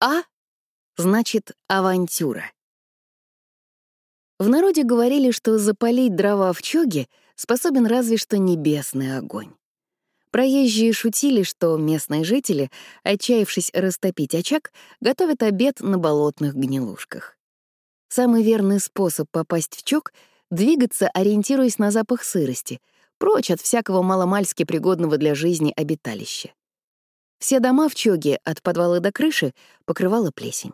А значит авантюра. В народе говорили, что запалить дрова в чоге способен разве что небесный огонь. Проезжие шутили, что местные жители, отчаявшись растопить очаг, готовят обед на болотных гнилушках. Самый верный способ попасть в чог — двигаться, ориентируясь на запах сырости, прочь от всякого маломальски пригодного для жизни обиталища. Все дома в чоге от подвала до крыши покрывала плесень.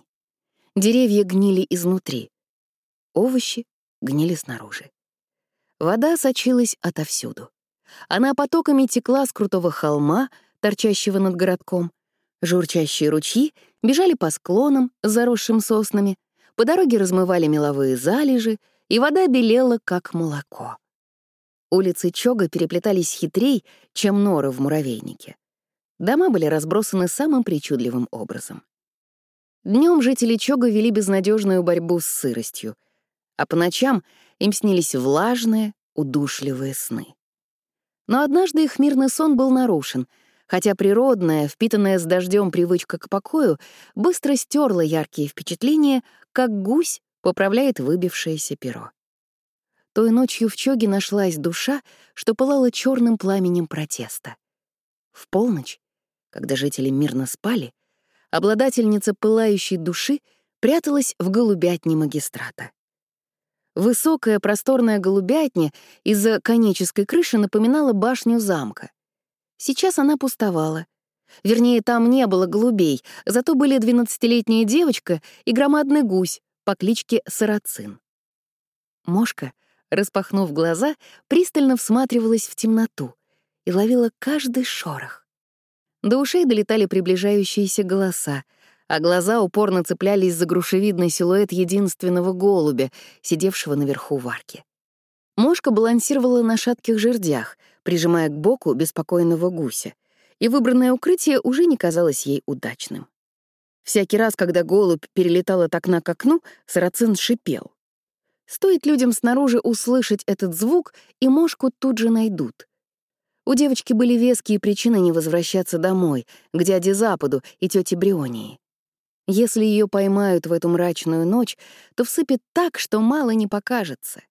Деревья гнили изнутри. Овощи гнили снаружи. Вода сочилась отовсюду. Она потоками текла с крутого холма, торчащего над городком. Журчащие ручьи бежали по склонам, заросшим соснами, по дороге размывали меловые залежи, и вода белела, как молоко. Улицы Чога переплетались хитрей, чем норы в муравейнике. Дома были разбросаны самым причудливым образом. Днем жители Чога вели безнадежную борьбу с сыростью, а по ночам им снились влажные, удушливые сны. Но однажды их мирный сон был нарушен, хотя природная, впитанная с дождем привычка к покою быстро стерла яркие впечатления, как гусь поправляет выбившееся перо. Той ночью в Чоге нашлась душа, что пылала черным пламенем протеста. В полночь когда жители мирно спали, обладательница пылающей души пряталась в голубятне магистрата. Высокая просторная голубятня из-за конической крыши напоминала башню замка. Сейчас она пустовала. Вернее, там не было голубей, зато были двенадцатилетняя девочка и громадный гусь по кличке Сарацин. Мошка, распахнув глаза, пристально всматривалась в темноту и ловила каждый шорох. До ушей долетали приближающиеся голоса, а глаза упорно цеплялись за грушевидный силуэт единственного голубя, сидевшего наверху в арке. Мошка балансировала на шатких жердях, прижимая к боку беспокойного гуся, и выбранное укрытие уже не казалось ей удачным. Всякий раз, когда голубь перелетал от окна к окну, сарацин шипел. Стоит людям снаружи услышать этот звук, и мошку тут же найдут. У девочки были веские причины не возвращаться домой, к дяде Западу и тете Брионии. Если ее поймают в эту мрачную ночь, то всыпет так, что мало не покажется.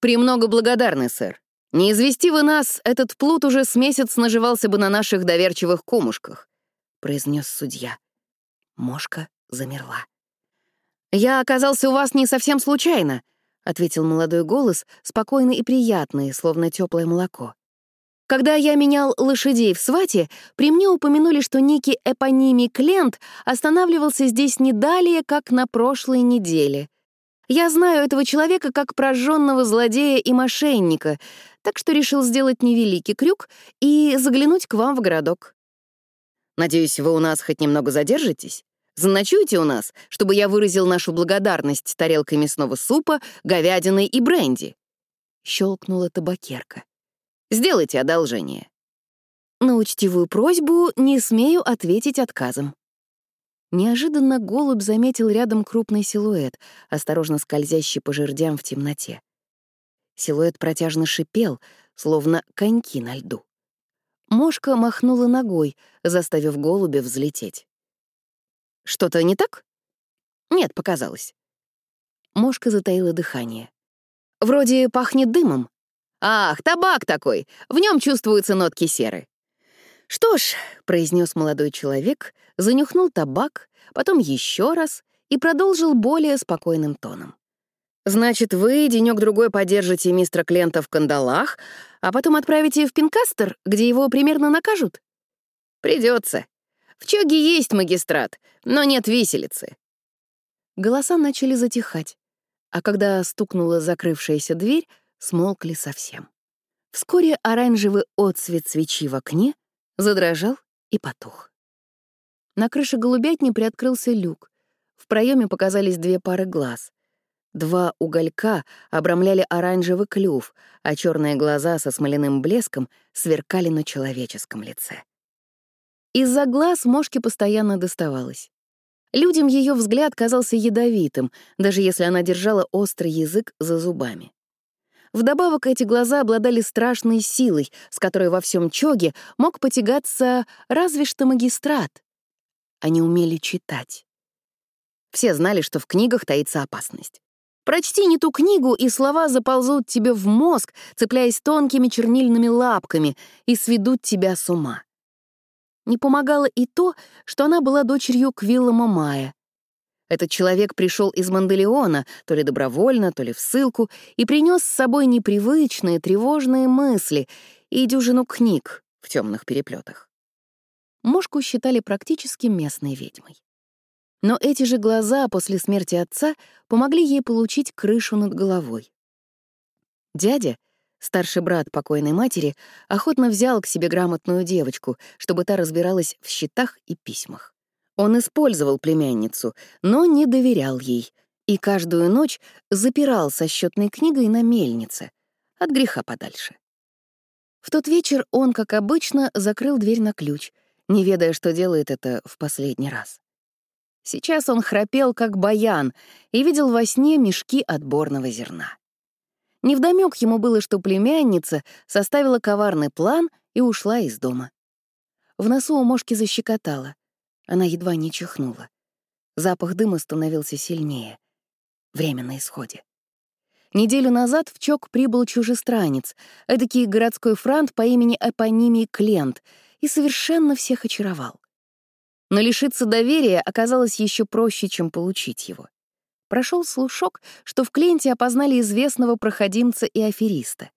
«Премного благодарны, сэр. Не извести вы нас, этот плут уже с месяц наживался бы на наших доверчивых кумушках», — произнес судья. Мошка замерла. «Я оказался у вас не совсем случайно», — ответил молодой голос, спокойный и приятный, словно теплое молоко. Когда я менял лошадей в свате, при мне упомянули, что некий эпонимий Клент останавливался здесь не далее, как на прошлой неделе. Я знаю этого человека как прожженного злодея и мошенника, так что решил сделать невеликий крюк и заглянуть к вам в городок. Надеюсь, вы у нас хоть немного задержитесь? Заночуйте у нас, чтобы я выразил нашу благодарность тарелкой мясного супа, говядиной и бренди. Щелкнула табакерка. Сделайте одолжение». На учтивую просьбу не смею ответить отказом. Неожиданно голубь заметил рядом крупный силуэт, осторожно скользящий по жердям в темноте. Силуэт протяжно шипел, словно коньки на льду. Мошка махнула ногой, заставив голубя взлететь. «Что-то не так?» «Нет, показалось». Мошка затаила дыхание. «Вроде пахнет дымом», Ах, табак такой, в нем чувствуются нотки серы. Что ж, произнес молодой человек, занюхнул табак, потом еще раз и продолжил более спокойным тоном. Значит, вы денек другой поддержите мистера Клента в кандалах, а потом отправите в Пинкастер, где его примерно накажут? Придется. В Чоге есть магистрат, но нет виселицы. Голоса начали затихать, а когда стукнула закрывшаяся дверь, смолкли совсем. Вскоре оранжевый отсвет свечи в окне задрожал и потух. На крыше голубятни приоткрылся люк. В проеме показались две пары глаз. Два уголька обрамляли оранжевый клюв, а черные глаза со смоляным блеском сверкали на человеческом лице. Из-за глаз мошке постоянно доставалось. Людям ее взгляд казался ядовитым, даже если она держала острый язык за зубами. Вдобавок эти глаза обладали страшной силой, с которой во всем Чоге мог потягаться разве что магистрат. они умели читать. Все знали, что в книгах таится опасность. Прочти не ту книгу, и слова заползут тебе в мозг, цепляясь тонкими чернильными лапками, и сведут тебя с ума. Не помогало и то, что она была дочерью Квиллама Мая. Этот человек пришел из Манделеона, то ли добровольно, то ли в ссылку, и принес с собой непривычные, тревожные мысли и дюжину книг в темных переплетах. Мошку считали практически местной ведьмой. Но эти же глаза после смерти отца помогли ей получить крышу над головой. Дядя, старший брат покойной матери, охотно взял к себе грамотную девочку, чтобы та разбиралась в счетах и письмах. Он использовал племянницу, но не доверял ей, и каждую ночь запирал со счетной книгой на мельнице, от греха подальше. В тот вечер он, как обычно, закрыл дверь на ключ, не ведая, что делает это в последний раз. Сейчас он храпел, как баян, и видел во сне мешки отборного зерна. Невдомёк ему было, что племянница составила коварный план и ушла из дома. В носу у мошки защекотала. Она едва не чихнула. Запах дыма становился сильнее. Время на исходе. Неделю назад в Чок прибыл чужестранец, эдакий городской франт по имени Эпонимий Клент, и совершенно всех очаровал. Но лишиться доверия оказалось еще проще, чем получить его. Прошел слушок, что в Кленте опознали известного проходимца и афериста.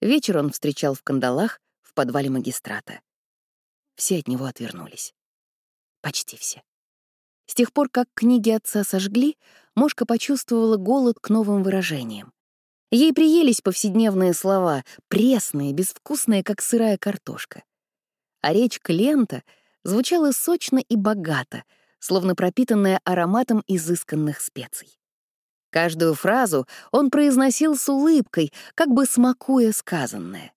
Вечер он встречал в кандалах в подвале магистрата. Все от него отвернулись. Почти все. С тех пор, как книги отца сожгли, Мошка почувствовала голод к новым выражениям. Ей приелись повседневные слова, пресные, безвкусные, как сырая картошка. А речь Клента — звучало сочно и богато, словно пропитанное ароматом изысканных специй. Каждую фразу он произносил с улыбкой, как бы смакуя сказанное.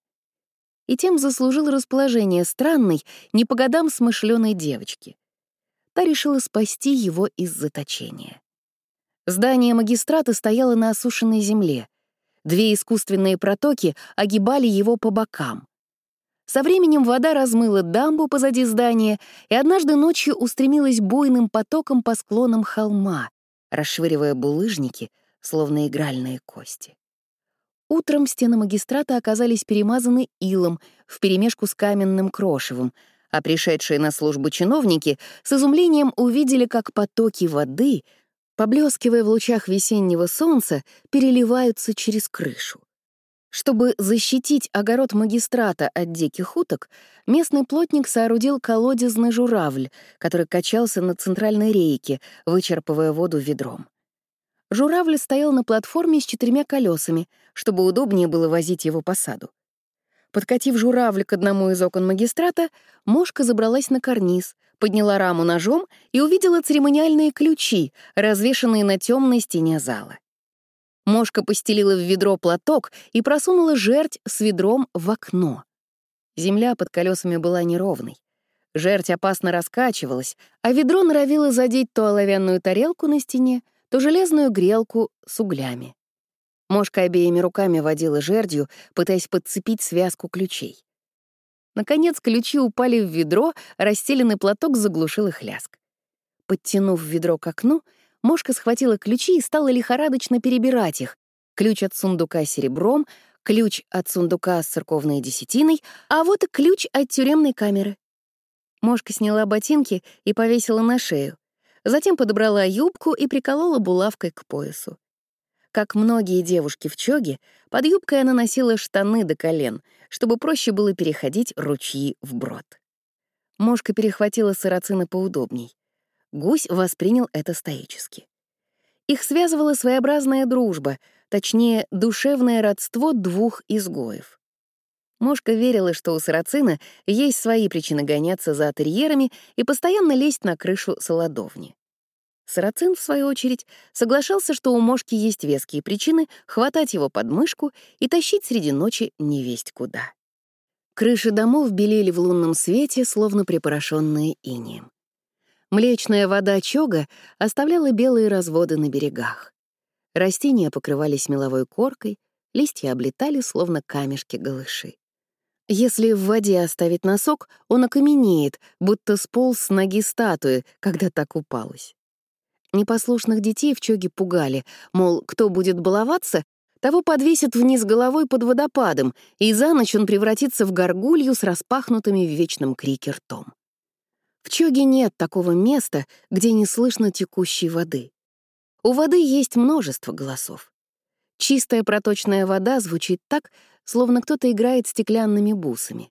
И тем заслужил расположение странной, не по годам смышленой девочки. Та решила спасти его из заточения. Здание магистрата стояло на осушенной земле. Две искусственные протоки огибали его по бокам. Со временем вода размыла дамбу позади здания и однажды ночью устремилась буйным потоком по склонам холма, расшвыривая булыжники, словно игральные кости. Утром стены магистрата оказались перемазаны илом вперемешку с каменным крошевом, а пришедшие на службу чиновники с изумлением увидели, как потоки воды, поблескивая в лучах весеннего солнца, переливаются через крышу. Чтобы защитить огород магистрата от диких уток, местный плотник соорудил колодезный журавль, который качался на центральной рейке, вычерпывая воду ведром. Журавль стоял на платформе с четырьмя колесами, чтобы удобнее было возить его по саду. Подкатив журавль к одному из окон магистрата, мошка забралась на карниз, подняла раму ножом и увидела церемониальные ключи, развешанные на темной стене зала. Мошка постелила в ведро платок и просунула жерть с ведром в окно. Земля под колесами была неровной. Жерть опасно раскачивалась, а ведро норовило задеть то оловянную тарелку на стене, то железную грелку с углями. Мошка обеими руками водила жердью, пытаясь подцепить связку ключей. Наконец ключи упали в ведро, расстеленный платок заглушил их лязг. Подтянув ведро к окну, Мошка схватила ключи и стала лихорадочно перебирать их. Ключ от сундука серебром, ключ от сундука с церковной десятиной, а вот и ключ от тюремной камеры. Мошка сняла ботинки и повесила на шею. Затем подобрала юбку и приколола булавкой к поясу. Как многие девушки в чоге, под юбкой она носила штаны до колен, чтобы проще было переходить ручьи вброд. Мошка перехватила сарацина поудобней. Гусь воспринял это стоически. Их связывала своеобразная дружба, точнее, душевное родство двух изгоев. Мошка верила, что у сарацина есть свои причины гоняться за атерьерами и постоянно лезть на крышу солодовни. Сарацин, в свою очередь, соглашался, что у Мошки есть веские причины хватать его под мышку и тащить среди ночи невесть куда. Крыши домов белели в лунном свете, словно припорошенные инеем. Млечная вода чога оставляла белые разводы на берегах. Растения покрывались меловой коркой, листья облетали, словно камешки голыши. Если в воде оставить носок, он окаменеет, будто сполз с ноги статуи, когда так упалась. Непослушных детей в чоге пугали, мол, кто будет баловаться, того подвесят вниз головой под водопадом, и за ночь он превратится в горгулью с распахнутыми в вечном крике ртом. В чоге нет такого места, где не слышно текущей воды. У воды есть множество голосов. Чистая проточная вода звучит так, словно кто-то играет стеклянными бусами.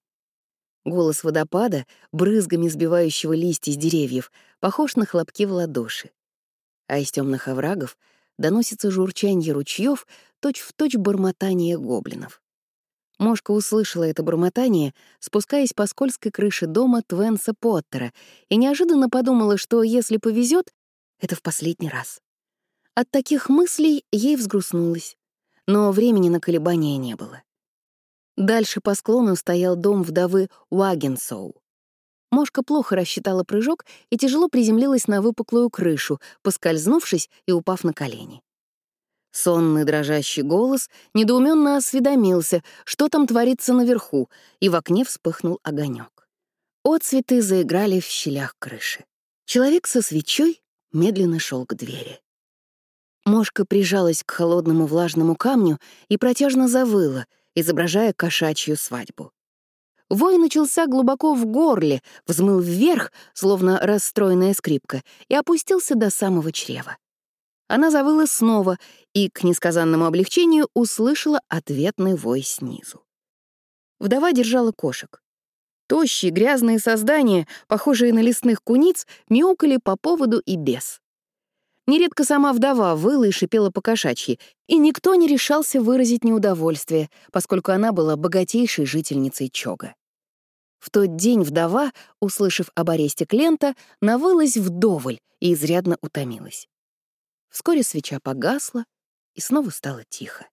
Голос водопада, брызгами сбивающего листья с деревьев, похож на хлопки в ладоши. А из темных оврагов доносится журчанье ручьев, точь-в-точь бормотание гоблинов. Мошка услышала это бормотание, спускаясь по скользкой крыше дома Твенса Поттера, и неожиданно подумала, что, если повезет, это в последний раз. От таких мыслей ей взгрустнулось, но времени на колебания не было. Дальше по склону стоял дом вдовы Уагенсоу. Мошка плохо рассчитала прыжок и тяжело приземлилась на выпуклую крышу, поскользнувшись и упав на колени. Сонный дрожащий голос недоуменно осведомился, что там творится наверху, и в окне вспыхнул огонек. Отцветы заиграли в щелях крыши. Человек со свечой медленно шел к двери. Мошка прижалась к холодному влажному камню и протяжно завыла, изображая кошачью свадьбу. Вой начался глубоко в горле, взмыл вверх, словно расстроенная скрипка, и опустился до самого чрева. Она завыла снова и, к несказанному облегчению, услышала ответный вой снизу. Вдова держала кошек. Тощие, грязные создания, похожие на лесных куниц, мяукали по поводу и без. Нередко сама вдова выла и шипела по-кошачьи, и никто не решался выразить неудовольствие, поскольку она была богатейшей жительницей Чога. В тот день вдова, услышав об аресте Клента, навылась вдоволь и изрядно утомилась. Вскоре свеча погасла, и снова стало тихо.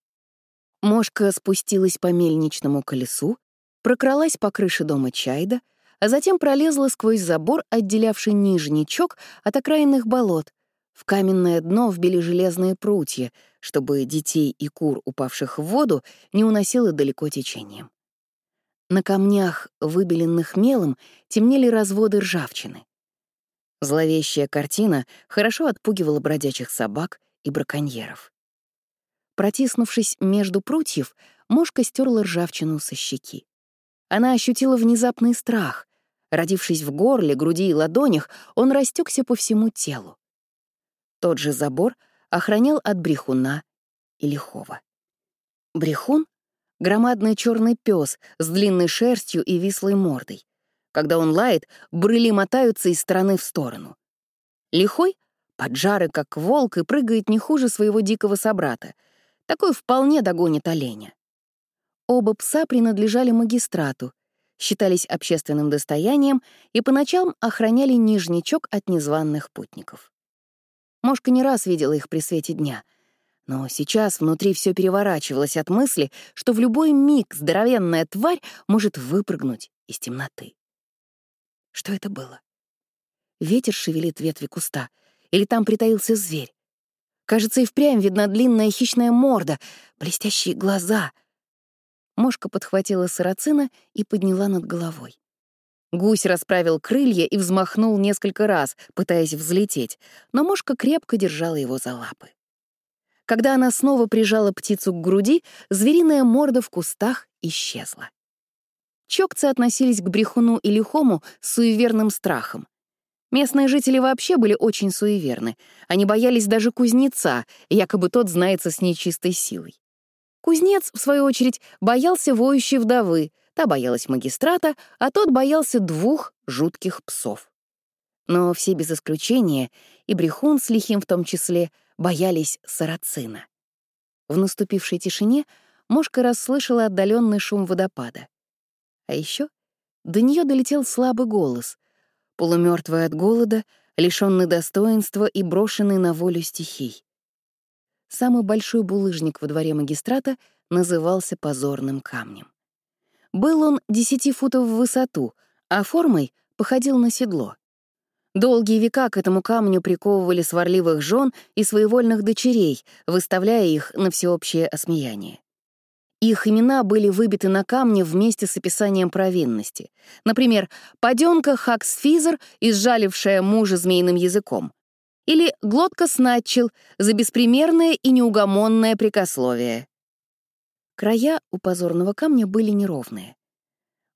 Мошка спустилась по мельничному колесу, прокралась по крыше дома Чайда, а затем пролезла сквозь забор, отделявший нижний чок от окраинных болот, в каменное дно вбили железные прутья, чтобы детей и кур, упавших в воду, не уносило далеко течением. На камнях, выбеленных мелом, темнели разводы ржавчины. Зловещая картина хорошо отпугивала бродячих собак и браконьеров. Протиснувшись между прутьев, мошка стерла ржавчину со щеки. Она ощутила внезапный страх. Родившись в горле, груди и ладонях, он растекся по всему телу. Тот же забор охранял от брехуна и лихого. Брехун — громадный черный пес с длинной шерстью и вислой мордой. Когда он лает, брыли мотаются из стороны в сторону. Лихой — поджары, как волк, и прыгает не хуже своего дикого собрата. Такой вполне догонит оленя. Оба пса принадлежали магистрату, считались общественным достоянием и по ночам охраняли нижничок от незваных путников. Мошка не раз видела их при свете дня. Но сейчас внутри все переворачивалось от мысли, что в любой миг здоровенная тварь может выпрыгнуть из темноты. Что это было? Ветер шевелит ветви куста. Или там притаился зверь? Кажется, и впрямь видна длинная хищная морда, блестящие глаза. Мошка подхватила сарацина и подняла над головой. Гусь расправил крылья и взмахнул несколько раз, пытаясь взлететь, но мошка крепко держала его за лапы. Когда она снова прижала птицу к груди, звериная морда в кустах исчезла. Чокцы относились к брехуну и лихому с суеверным страхом. Местные жители вообще были очень суеверны. Они боялись даже кузнеца, якобы тот знается с нечистой силой. Кузнец, в свою очередь, боялся воющей вдовы, Та боялась магистрата, а тот боялся двух жутких псов. Но все без исключения, и Брехун с Лихим в том числе, боялись сарацина. В наступившей тишине Мошка расслышала отдаленный шум водопада. А еще до нее долетел слабый голос, полумертвый от голода, лишенный достоинства и брошенный на волю стихий. Самый большой булыжник во дворе магистрата назывался позорным камнем. Был он десяти футов в высоту, а формой походил на седло. Долгие века к этому камню приковывали сварливых жен и своевольных дочерей, выставляя их на всеобщее осмеяние. Их имена были выбиты на камне вместе с описанием провинности. Например, «Паденка Хаксфизер, изжалившая мужа змеиным языком». Или «Глотка Снатчел за беспримерное и неугомонное прикословие». Края у позорного камня были неровные.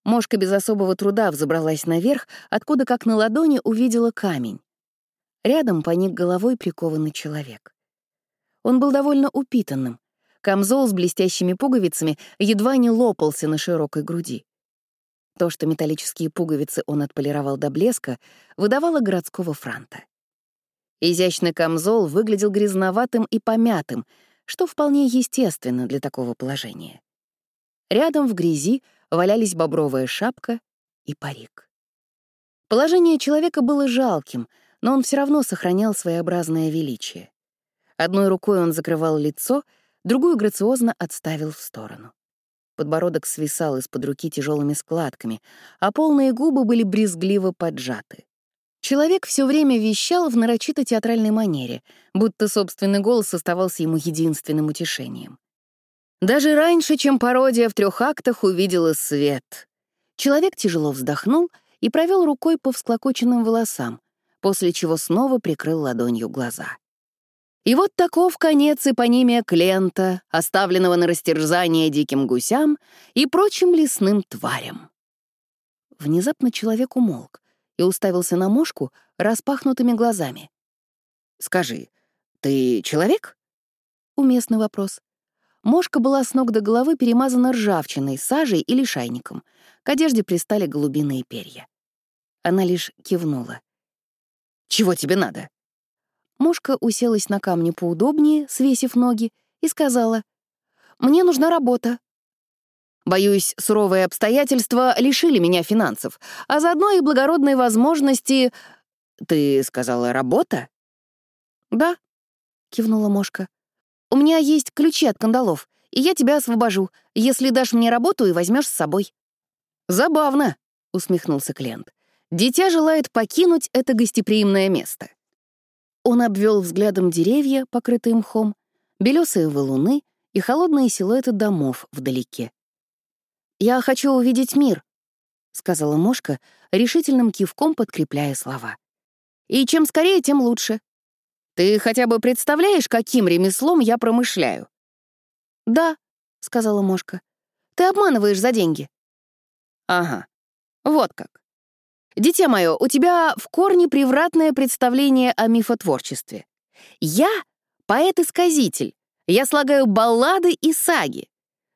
Мошка без особого труда взобралась наверх, откуда, как на ладони, увидела камень. Рядом поник головой прикованный человек. Он был довольно упитанным. Камзол с блестящими пуговицами едва не лопался на широкой груди. То, что металлические пуговицы он отполировал до блеска, выдавало городского франта. Изящный камзол выглядел грязноватым и помятым, что вполне естественно для такого положения. Рядом в грязи валялись бобровая шапка и парик. Положение человека было жалким, но он все равно сохранял своеобразное величие. Одной рукой он закрывал лицо, другую грациозно отставил в сторону. Подбородок свисал из-под руки тяжелыми складками, а полные губы были брезгливо поджаты. Человек все время вещал в нарочито театральной манере, будто собственный голос оставался ему единственным утешением. Даже раньше, чем пародия в трех актах увидела свет. Человек тяжело вздохнул и провел рукой по всклокоченным волосам, после чего снова прикрыл ладонью глаза. И вот таков конец эпонимия Клента, оставленного на растерзание диким гусям и прочим лесным тварям. Внезапно человек умолк и уставился на мошку распахнутыми глазами. «Скажи, ты человек?» Уместный вопрос. Мошка была с ног до головы перемазана ржавчиной, сажей или шайником. К одежде пристали голубиные перья. Она лишь кивнула. «Чего тебе надо?» Мошка уселась на камне поудобнее, свесив ноги, и сказала, «Мне нужна работа». Боюсь, суровые обстоятельства лишили меня финансов, а заодно и благородной возможности... Ты сказала, работа? Да, кивнула Мошка. У меня есть ключи от кандалов, и я тебя освобожу, если дашь мне работу и возьмешь с собой». «Забавно», — усмехнулся Клент. «Дитя желает покинуть это гостеприимное место». Он обвел взглядом деревья, покрытые мхом, белесые валуны и холодные силуэты домов вдалеке. «Я хочу увидеть мир», — сказала Мошка, решительным кивком подкрепляя слова. «И чем скорее, тем лучше. Ты хотя бы представляешь, каким ремеслом я промышляю?» «Да», — сказала Мошка. «Ты обманываешь за деньги». «Ага, вот как. Дитя мое, у тебя в корне превратное представление о мифотворчестве. Я — поэт-исказитель. Я слагаю баллады и саги.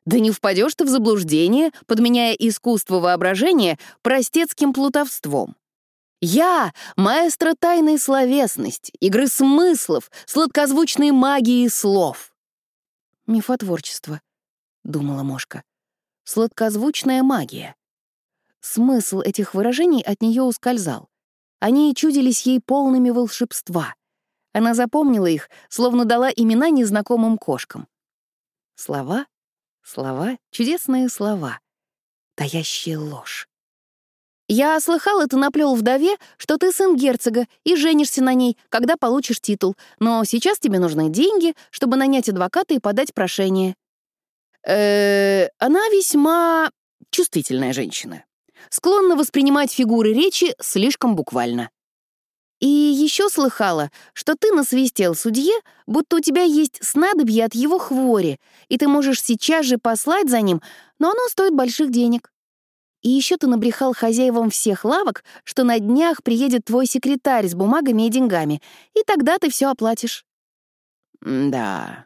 Да не впадешь ты в заблуждение, подменяя искусство воображения простецким плутовством. Я — маэстро тайной словесности, игры смыслов, сладкозвучной магии слов. «Мифотворчество», — думала Мошка. «Сладкозвучная магия». Смысл этих выражений от нее ускользал. Они чудились ей полными волшебства. Она запомнила их, словно дала имена незнакомым кошкам. Слова, слова, чудесные слова, таящие ложь. «Я слыхала, ты наплел вдове, что ты сын герцога и женишься на ней, когда получишь титул, но сейчас тебе нужны деньги, чтобы нанять адвоката и подать прошение». Э, -э она весьма чувствительная женщина. Склонна воспринимать фигуры речи слишком буквально. И еще слыхала, что ты насвистел судье, будто у тебя есть снадобье от его хвори, и ты можешь сейчас же послать за ним, но оно стоит больших денег. И еще ты набрехал хозяевам всех лавок, что на днях приедет твой секретарь с бумагами и деньгами, и тогда ты все оплатишь. Да.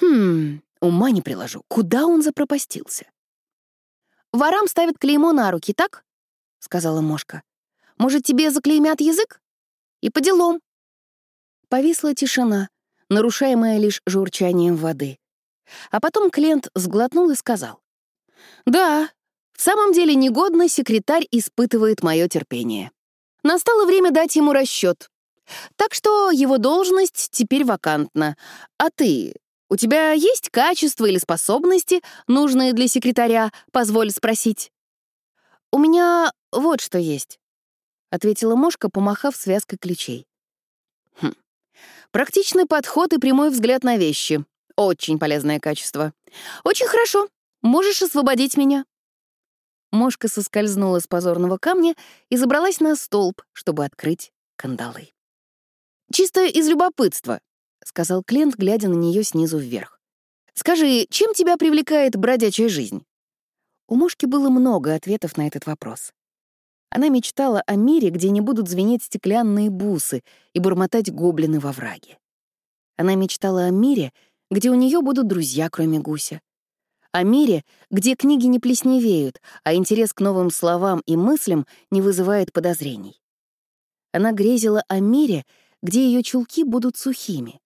Хм, ума не приложу. Куда он запропастился? Ворам ставят клеймо на руки, так? Сказала Мошка. Может, тебе заклеймят язык? И по делам. Повисла тишина, нарушаемая лишь журчанием воды. А потом Клент сглотнул и сказал. «Да, в самом деле негодный секретарь испытывает мое терпение. Настало время дать ему расчет. Так что его должность теперь вакантна. А ты, у тебя есть качества или способности, нужные для секретаря, позволь спросить? У меня вот что есть, — ответила Мошка, помахав связкой ключей. Хм. Практичный подход и прямой взгляд на вещи. Очень полезное качество. Очень хорошо. Можешь освободить меня?» Мошка соскользнула с позорного камня и забралась на столб, чтобы открыть кандалы. «Чисто из любопытства», — сказал Клент, глядя на нее снизу вверх. «Скажи, чем тебя привлекает бродячая жизнь?» У Мошки было много ответов на этот вопрос. Она мечтала о мире, где не будут звенеть стеклянные бусы и бормотать гоблины во враге. Она мечтала о мире, где у нее будут друзья, кроме гуся. О мире, где книги не плесневеют, а интерес к новым словам и мыслям не вызывает подозрений. Она грезила о мире, где ее чулки будут сухими.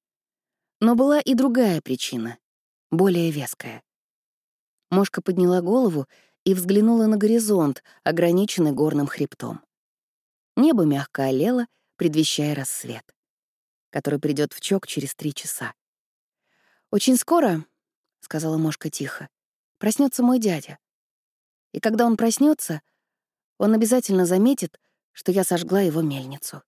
Но была и другая причина, более веская. Мошка подняла голову и взглянула на горизонт, ограниченный горным хребтом. Небо мягко олело, предвещая рассвет, который придет в чок через три часа. «Очень скоро», — сказала Мошка тихо, — «проснется мой дядя. И когда он проснется, он обязательно заметит, что я сожгла его мельницу».